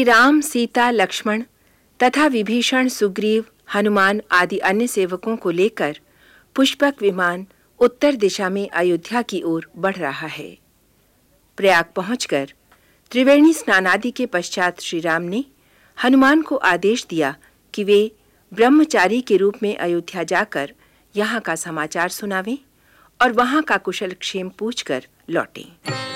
श्री राम सीता, लक्ष्मण तथा विभीषण, सुग्रीव, हनुमान आदि अन्य सेवकों को लेकर पुष्पक विमान उत्तर दिशा में अयोध्या की ओर बढ़ रहा है। प्रयाग पहुंचकर त्रिवेणी स्नानादि के पश्चात श्री राम ने हनुमान को आदेश दिया कि वे ब्रह्मचारी के रूप में अयोध्या जाकर यहाँ का समाचार सुनावें और वहाँ का कुशल क्षेम पूछकर लौटें।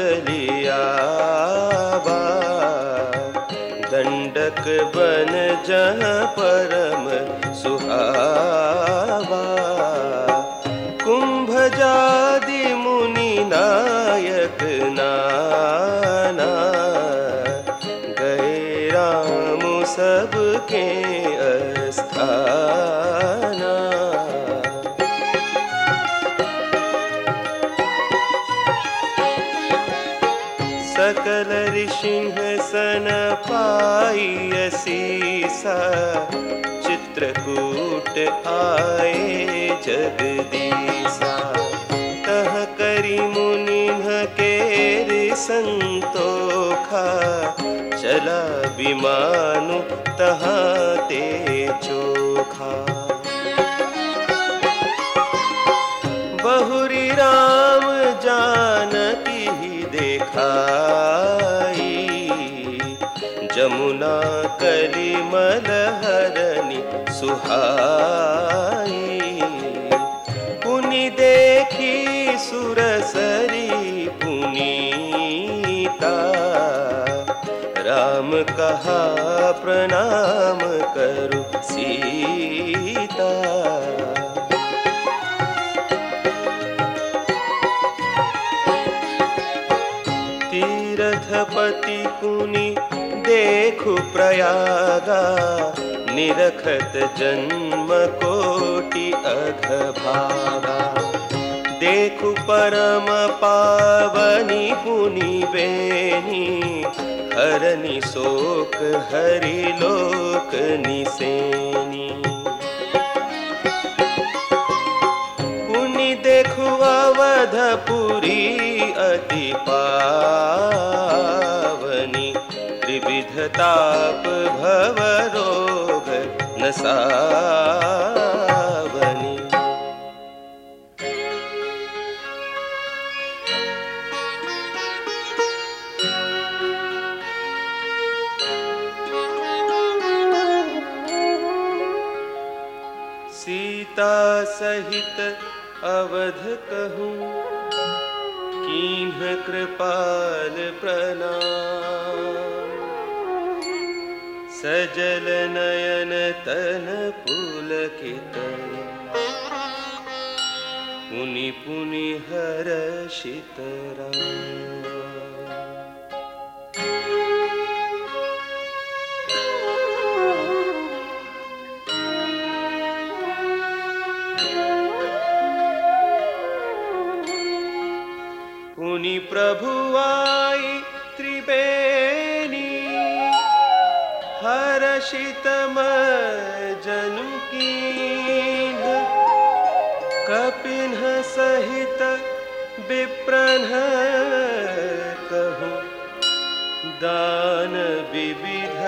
चलिया दंडक बन जह परम सुहावा। कुंभ जादि मुनि नायक नाना। गए राम सबके अस्थाना सकल ऋषिंह सन पाई सा चित्रकूट आए जगदीसा। तह करी मुनि के संतोखा। चला विमानु तहाँ ते चोखा। सुहाई पुनि देखी सुरसरी पुनीता। राम कहा प्रणाम करु सीता। तीर्थपति पुनि देखु प्रयागा। निरखत जन्म कोटि अघ भागा। देखु परम पावनी पुनि बेनी, हरनि शोक हरि लोक निसेनी। पुनि देखु अवधपुरी अति पावनी, त्रिविध ताप सीता सहित अवध कहूँ कीन्ह कृपाल प्रणाम। सजल नयन तन पुलकित। पुनि पुनि राम पुनि प्रभु हर्षित जनु कपिन सहित विप्रन कहूँ दान विविध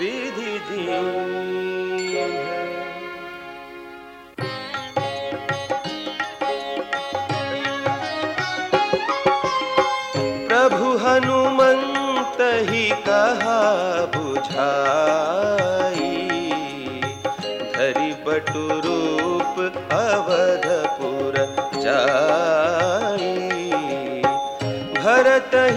विधि दीन।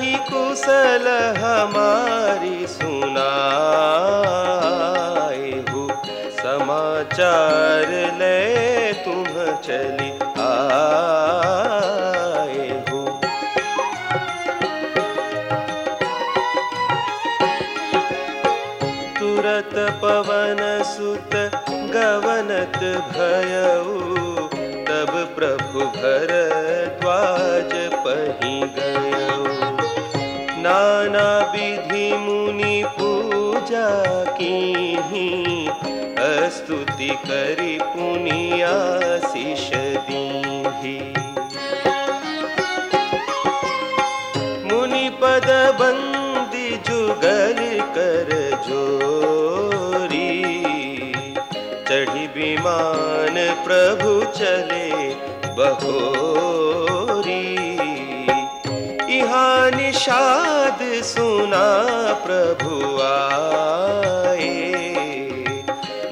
ही कुशल हमारी सुनाए हो। समाचार ले तुम चली आए हो। तुरत पवन सुत गवनत भयऊ, तब प्रभु भरद्वाज पही नाना विधि मुनि पूजा की स्तुति करी पुनिया शिष दी मुनि पद बंदी जुगल कर जोरी, चढ़ी विमान प्रभु चले बहोरी निषाद सुना प्रभु आए।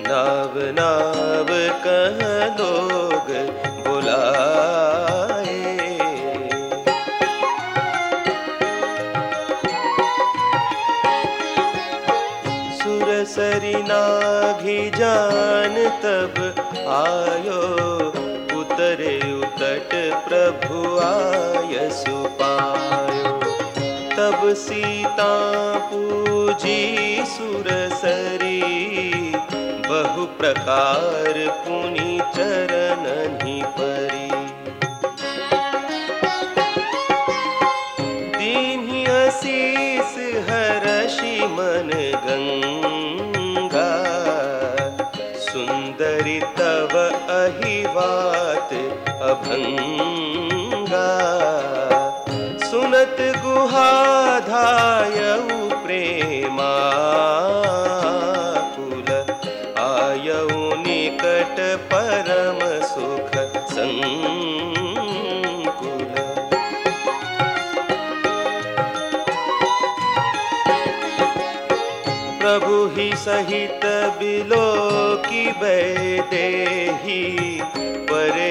नाव नाव कह लोग बुलाए। सुरसरी नाघी जान तब आयो। उतरे उतट प्रभु आय सुपायो तब सीता पूजी सुरसरी बहु प्रकार पुनि चरण सहित बिलो की बैदेही परे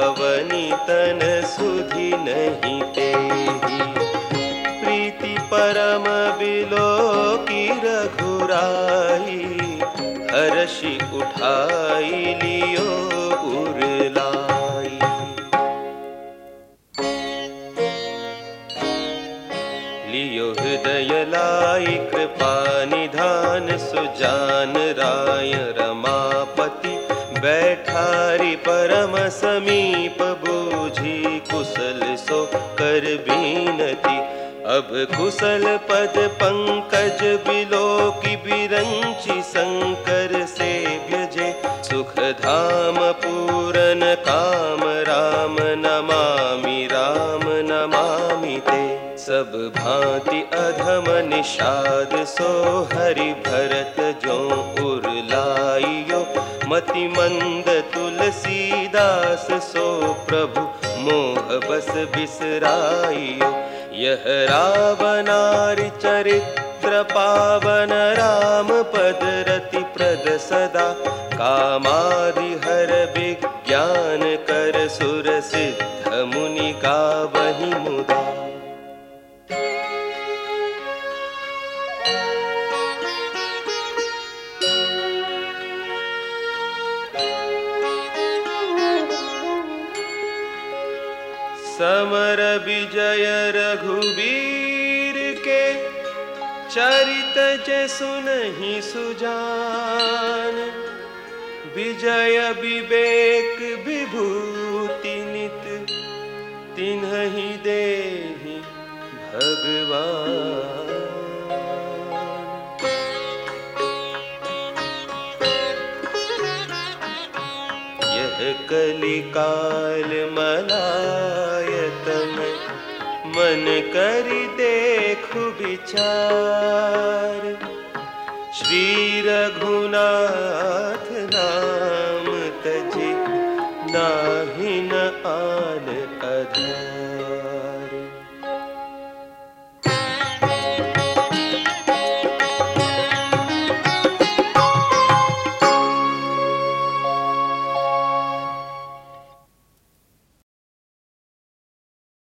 अवनी तन सुधि नहीं तेही। प्रीति परम बिलो की रघुराई हर्षि उठाई लियो लियो हृदय लाई कृपा निधान सुजान राय रमापति, बैठारी परम समीप बूझी कुशल सो कर बीनती। अब कुशल पद पंकज बिलो की बिरंची शंकर से व्यजे सुख धाम भांति अधम निषाद सो हरि भरत जो उरलाइयो। मति मंद तुलसीदास सो प्रभु मोह बस बिसराइयो। यह रावनारि चरित्र पावन राम पद रति प्रद सदा। कामादि हर विज्ञान कर सुर सिद्ध मुनि का चरित जे सुनहि सुजान। विजय विवेक विभूति नित तिन्हि दे भगवान। यह कलिकाल मलायत में मन कर देखु विचार। श्री रघुनाथ नाम तजे नाहि न आन अधार।